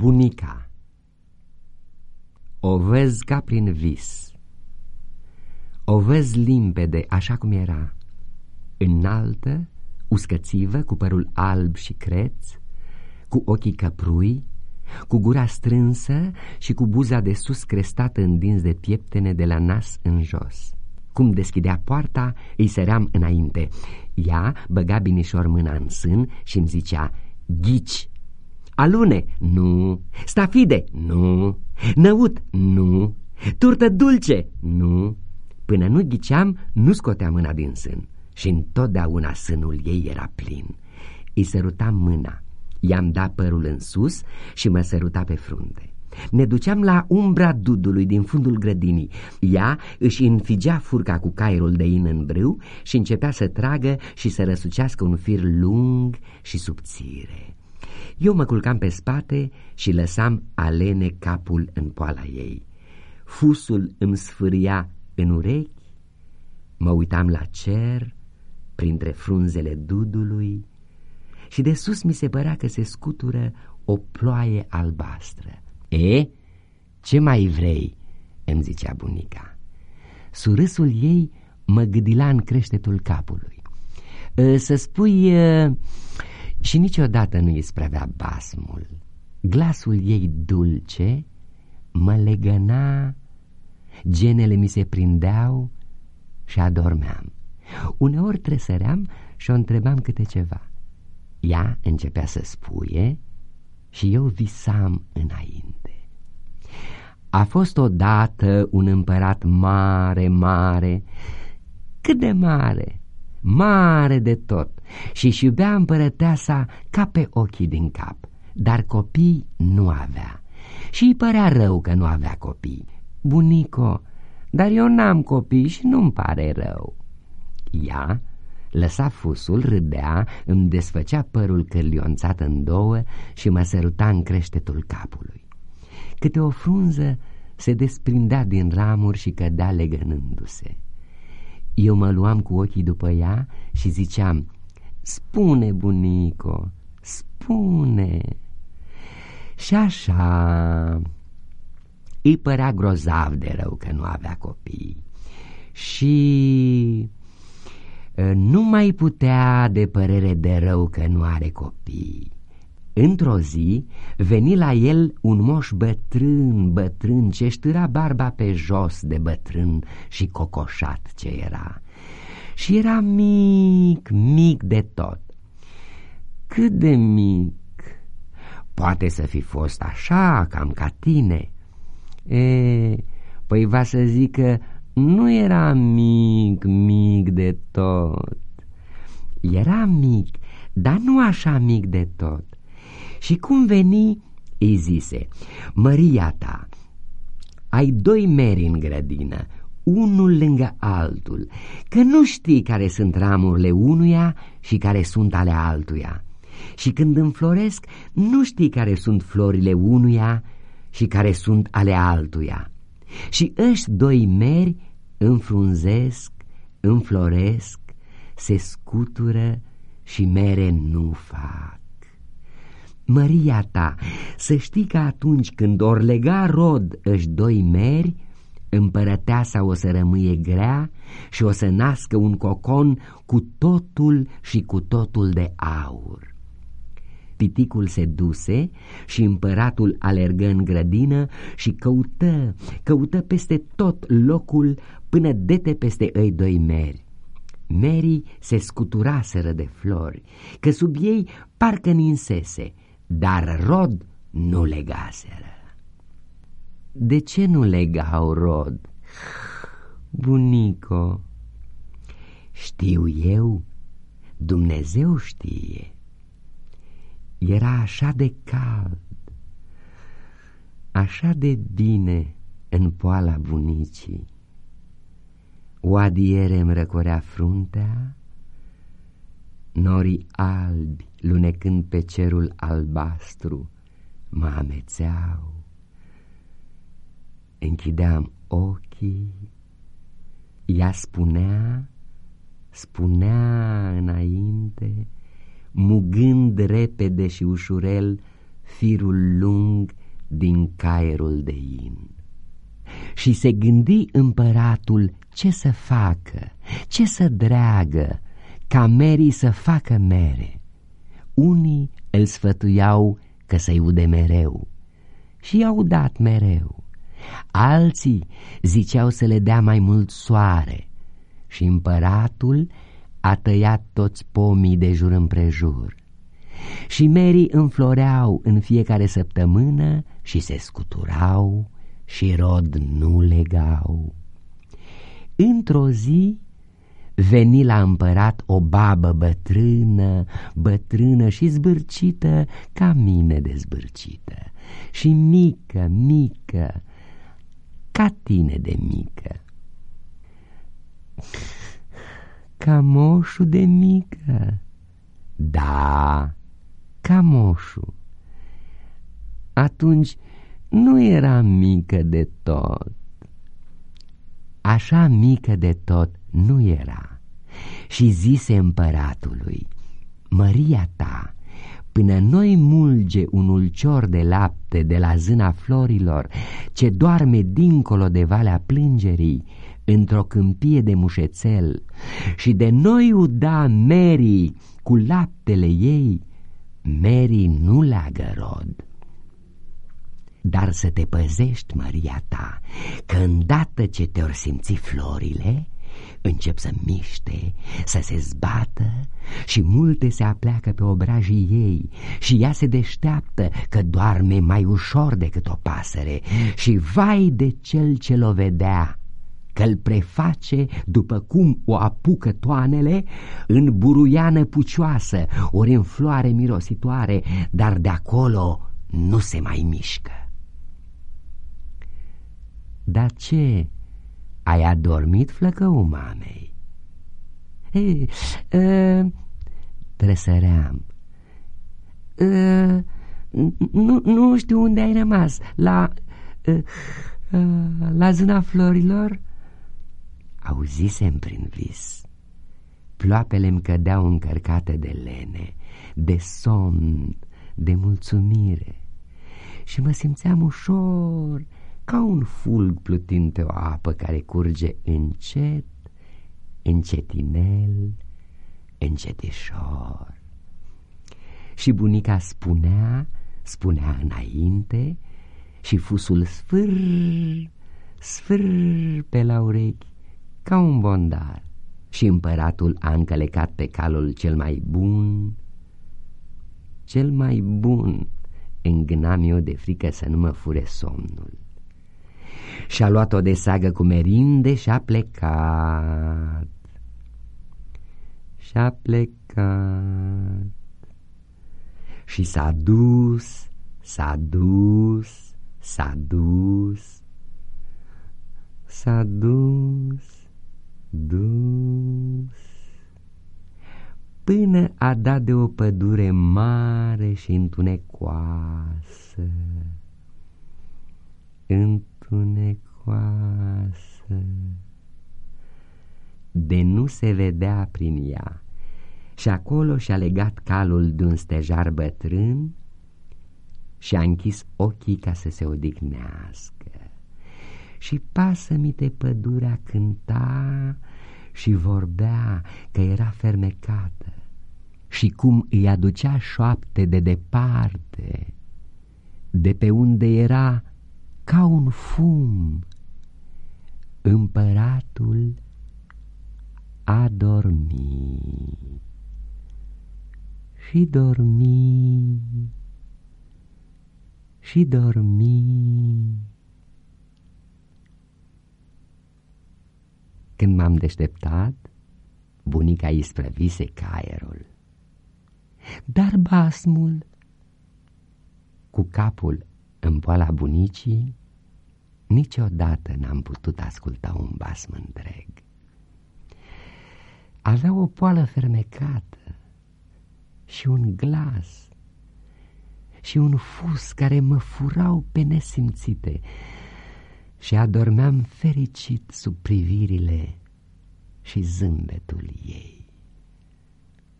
Bunica. O văz ca prin vis. O văz limpede așa cum era. Înaltă, uscățivă, cu părul alb și creț Cu ochii căprui Cu gura strânsă și cu buza de sus crestată în dinți de pieptene de la nas în jos. Cum deschidea poarta, îi săream înainte. Ea băga binișor mâna în sân și îmi zicea, Ghici, Alune? Nu. Stafide? Nu. Năut? Nu. Turtă dulce? Nu. Până nu ghiceam, nu scotea mâna din sân și întotdeauna sânul ei era plin. Îi sărutam mâna, i-am dat părul în sus și mă săruta pe frunte. Ne duceam la umbra dudului din fundul grădinii. Ea își înfigea furca cu cairul de in în brâu și începea să tragă și să răsucească un fir lung și subțire. Eu mă culcam pe spate și lăsam alene capul în poala ei. Fusul îmi sfâria în urechi, mă uitam la cer, printre frunzele dudului, și de sus mi se părea că se scutură o ploaie albastră. E, ce mai vrei?" îmi zicea bunica. Surâsul ei mă gâdila în creștetul capului. Să spui și niciodată nu îi sprăvea basmul. Glasul ei dulce mă legăna, genele mi se prindeau și adormeam. Uneori tresăream și o întrebam câte ceva. Ea începea să spuie și eu visam înainte. A fost odată un împărat mare, mare, cât de mare, mare de tot, și-și iubea împărăteasa ca pe ochii din cap, dar copii nu avea. Și îi părea rău că nu avea copii. Bunico, dar eu n-am copii și nu-mi pare rău. Ea lăsa fusul, râdea, îmi desfăcea părul cârlionțat în două și mă săruta în creștetul capului. Câte o frunză se desprindea din ramuri și cădea legănându-se. Eu mă luam cu ochii după ea și ziceam, Spune, bunico, spune. Și așa îi părea grozav de rău că nu avea copii și nu mai putea de părere de rău că nu are copii. Într-o zi veni la el un moș bătrân, bătrân, ce ștâra barba pe jos de bătrân și cocoșat ce era și era mic, mic de tot. Cât de mic? Poate să fi fost așa, cam ca tine. E, păi va să zic că nu era mic, mic de tot. Era mic, dar nu așa mic de tot. Și cum veni, îi zise, Măria ta, ai doi meri în grădină, unul lângă altul, că nu știi care sunt ramurile unuia și care sunt ale altuia. Și când înfloresc, nu știi care sunt florile unuia și care sunt ale altuia. Și ăști doi meri înfrunzesc, înfloresc, se scutură și mere nu fac. Măria ta, să știi că atunci când or lega rod ăști doi meri, Împărăteasa o să rămâie grea și o să nască un cocon cu totul și cu totul de aur. Piticul se duse și împăratul alergă în grădină și căută, căută peste tot locul până dete peste ei doi meri. Merii se scuturaseră de flori, că sub ei parcă ninsese, dar rod nu legaseră. De ce nu legau rod? Bunico, știu eu, Dumnezeu știe. Era așa de cald, așa de bine în poala bunicii. O adiere îmi răcorea fruntea, norii albi, lunecând pe cerul albastru, mă amețeau închideam ochii, ea spunea, spunea înainte, mugând repede și ușurel firul lung din caierul de in. Și se gândi împăratul ce să facă, ce să dreagă, ca merii să facă mere. Unii îl sfătuiau că să-i ude mereu și i-au dat mereu. Alții ziceau să le dea mai mult soare și împăratul a tăiat toți pomii de jur împrejur. Și merii înfloreau în fiecare săptămână și se scuturau și rod nu legau. Într-o zi veni la împărat o babă bătrână, bătrână și zbârcită ca mine de zbârcită și mică, mică, ca tine de mică. Ca moșu de mică. Da, ca moșu. Atunci nu era mică de tot. Așa mică de tot nu era. Și zise împăratului, Măria ta, până noi mulge un ulcior de lapte de la zâna florilor, ce doarme dincolo de valea plângerii, într-o câmpie de mușețel, și de noi uda Mary cu laptele ei, Mary nu leagă rod. Dar să te păzești, Maria ta, că îndată ce te-or simți florile, încep să miște, să se zbată și multe se apleacă pe obrajii ei și ea se deșteaptă că doarme mai ușor decât o pasăre și vai de cel ce l-o vedea că-l preface după cum o apucă toanele în buruiană pucioasă, ori în floare mirositoare, dar de acolo nu se mai mișcă. Dar ce? Ai adormit, flăcău mamei? Ei, uh, tresăream. Uh, nu, nu știu unde ai rămas. La... Uh, uh, la zâna florilor? Auzisem prin vis. Ploapele-mi cădeau încărcate de lene, de somn, de mulțumire și mă simțeam ușor, ca un fulg plutind pe o apă care curge încet, încetinel, încetișor. Și bunica spunea, spunea înainte și fusul sfâr, sfâr pe la urechi ca un bondar. Și împăratul a încălecat pe calul cel mai bun, cel mai bun, îngânam eu de frică să nu mă fure somnul și-a luat-o de sagă cu merinde și-a plecat. Și-a plecat. Și s-a dus, s-a dus, s-a dus, s-a dus, dus, până a dat de o pădure mare și întunecoasă. În întunecoasă, de nu se vedea prin ea, și acolo și-a legat calul de un stejar bătrân și-a închis ochii ca să se odihnească. Și pasă-mi pădurea cânta și vorbea că era fermecată și cum îi aducea șoapte de departe, de pe unde era ca un fum. Împăratul a dormit și dormi și dormi. Când m-am deșteptat, bunica isprăvise caierul. Dar basmul, cu capul în poala bunicii, Niciodată n-am putut asculta un basm întreg. Avea o poală fermecată și un glas și un fus care mă furau pe nesimțite și adormeam fericit sub privirile și zâmbetul ei.